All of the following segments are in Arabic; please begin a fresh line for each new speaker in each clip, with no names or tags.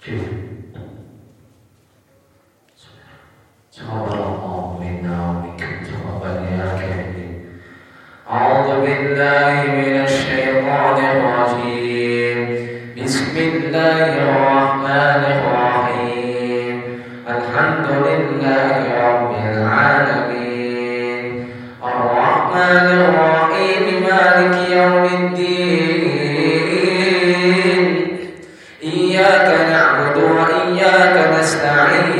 Cheers. that are in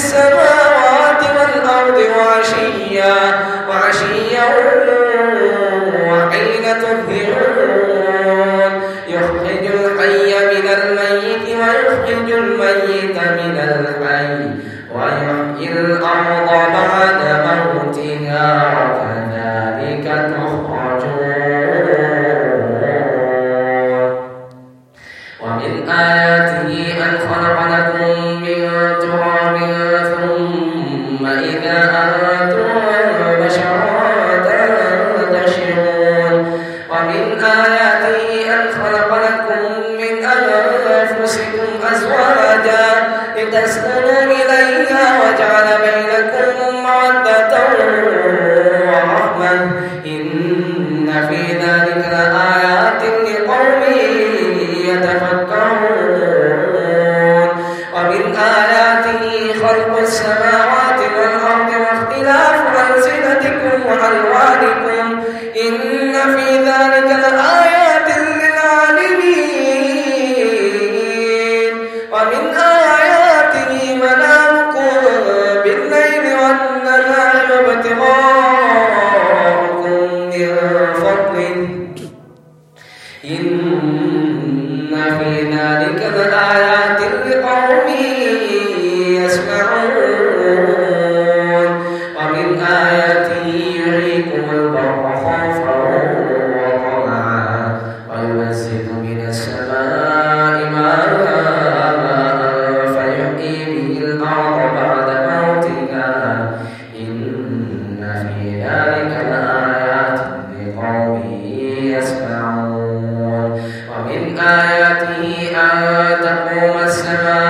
السماوات والأرض وعشيا وعشيا ومن آياته أن تقوم السماء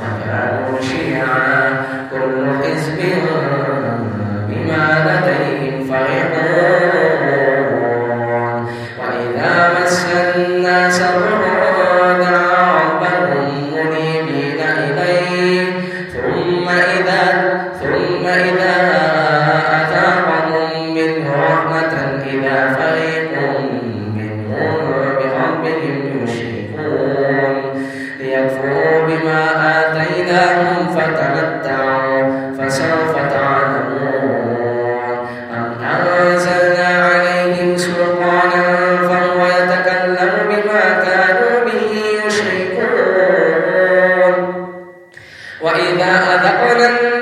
وكانوا شيعا كل حزب بما لديهم فرحون وإذا مس الناس الضر دعا ربهم منيبين إليه. ثم إذا ثم إذا أتاهم منه رحمة إذا فريق وإذا أذقنا